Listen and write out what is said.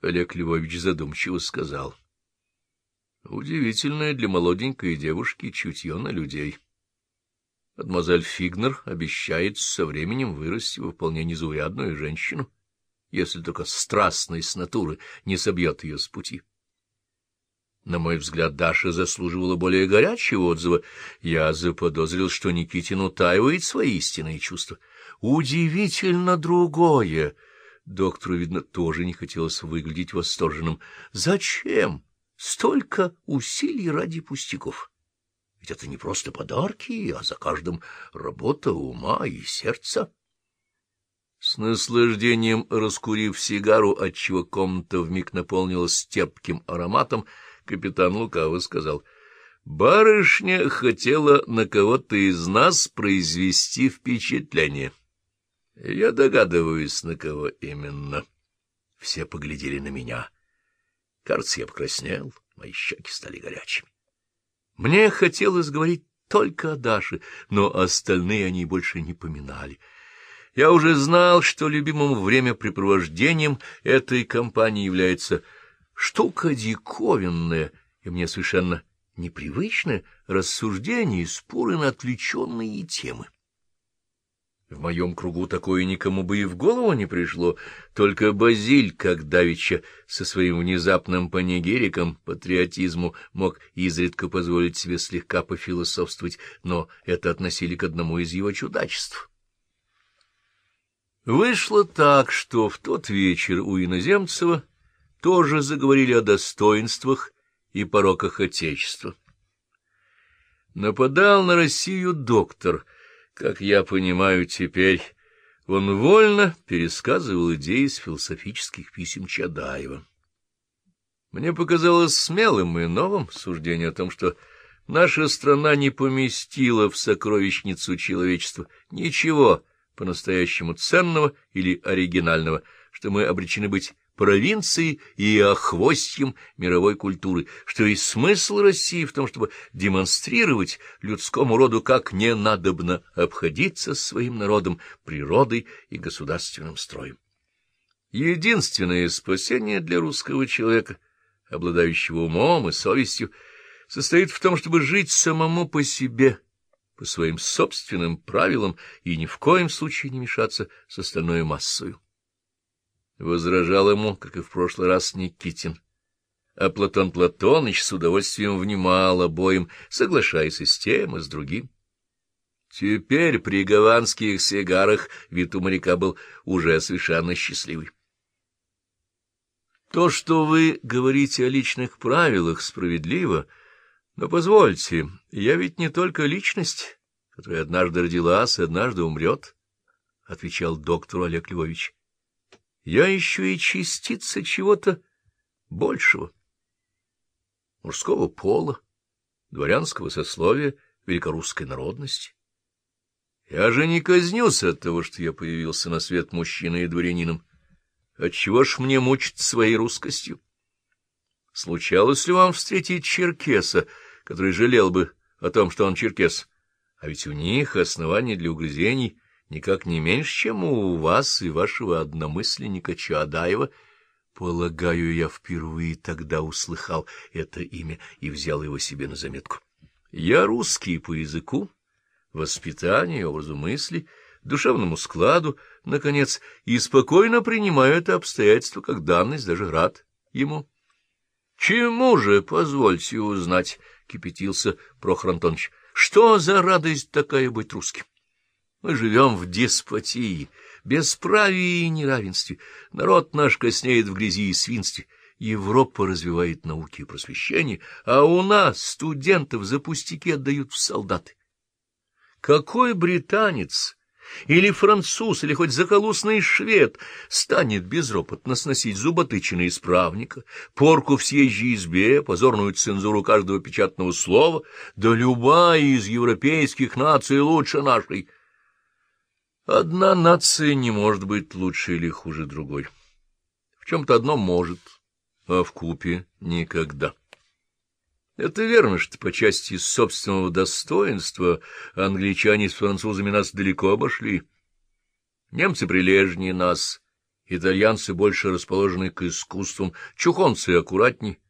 Олег Львович задумчиво сказал. Удивительное для молоденькой девушки чутье на людей. Мадемуазель Фигнер обещает со временем вырасти в вполне незаурядную женщину, если только страстность натуры не собьет ее с пути. На мой взгляд, Даша заслуживала более горячего отзыва. Я заподозрил, что Никитин утаивает свои истинные чувства. Удивительно другое. Доктору, видно, тоже не хотелось выглядеть восторженным. Зачем столько усилий ради пустяков? Ведь это не просто подарки, а за каждым работа ума и сердца. С наслаждением раскурив сигару, отчего комната вмиг наполнилась терпким ароматом, капитан Лукаво сказал, — Барышня хотела на кого-то из нас произвести впечатление. Я догадываюсь, на кого именно. Все поглядели на меня. Кажется, я покраснел, мои щеки стали горячими. Мне хотелось говорить только о Даше, но остальные они больше не поминали. Я уже знал, что любимым времяпрепровождением этой компании является штука диковинная и мне совершенно непривычное рассуждение и споры на отвлеченные темы. В моем кругу такое никому бы и в голову не пришло, только Базиль, как давеча, со своим внезапным панигериком патриотизму мог изредка позволить себе слегка пофилософствовать, но это относили к одному из его чудачеств. Вышло так, что в тот вечер у Иноземцева тоже заговорили о достоинствах и пороках Отечества. Нападал на Россию доктор, как я понимаю теперь. Он вольно пересказывал идеи из философических писем Чадаева. Мне показалось смелым и новым суждение о том, что наша страна не поместила в сокровищницу человечества ничего по-настоящему ценного или оригинального, что мы обречены быть провинции и охвостьем мировой культуры, что и смысл России в том, чтобы демонстрировать людскому роду, как не надобно обходиться своим народом, природой и государственным строем. Единственное спасение для русского человека, обладающего умом и совестью, состоит в том, чтобы жить самому по себе, по своим собственным правилам и ни в коем случае не мешаться с остальной массою. Возражал ему, как и в прошлый раз, Никитин. А Платон Платоныч с удовольствием внимал обоим, соглашаясь и с тем, и с другим. Теперь при гаванских сигарах вид у моряка был уже совершенно счастливый. То, что вы говорите о личных правилах, справедливо, но позвольте, я ведь не только личность, которая однажды родилась и однажды умрет, — отвечал доктор Олег Львович я еще и частица чего-то большего. Мужского пола, дворянского сословия, великорусской народности. Я же не казнюсь от того, что я появился на свет мужчиной и дворянином. Отчего ж мне мучить своей русскостью? Случалось ли вам встретить черкеса, который жалел бы о том, что он черкес? А ведь у них основания для угрызений никак не меньше, чем у вас и вашего одномысленника Чаадаева. Полагаю, я впервые тогда услыхал это имя и взял его себе на заметку. Я русский по языку, воспитанию, образу мысли, душевному складу, наконец, и спокойно принимаю это обстоятельство как данность, даже рад ему. — Чему же, позвольте узнать, — кипятился Прохор Антонович, — что за радость такая быть русским? Мы живем в деспотии, бесправии и неравенстве. Народ наш коснеет в грязи и свинстве. Европа развивает науки и просвещение, а у нас студентов за пустяки отдают в солдаты. Какой британец или француз, или хоть заколусный швед станет безропотно сносить зуботычины исправника, порку в съезжей избе, позорную цензуру каждого печатного слова, да любая из европейских наций лучше нашей — Одна нация не может быть лучше или хуже другой. В чем-то одно может, а в купе никогда. Это верно, что по части собственного достоинства англичане с французами нас далеко обошли. Немцы прилежнее нас Итальянцы больше расположены к искусствам, чухонцы аккуратней,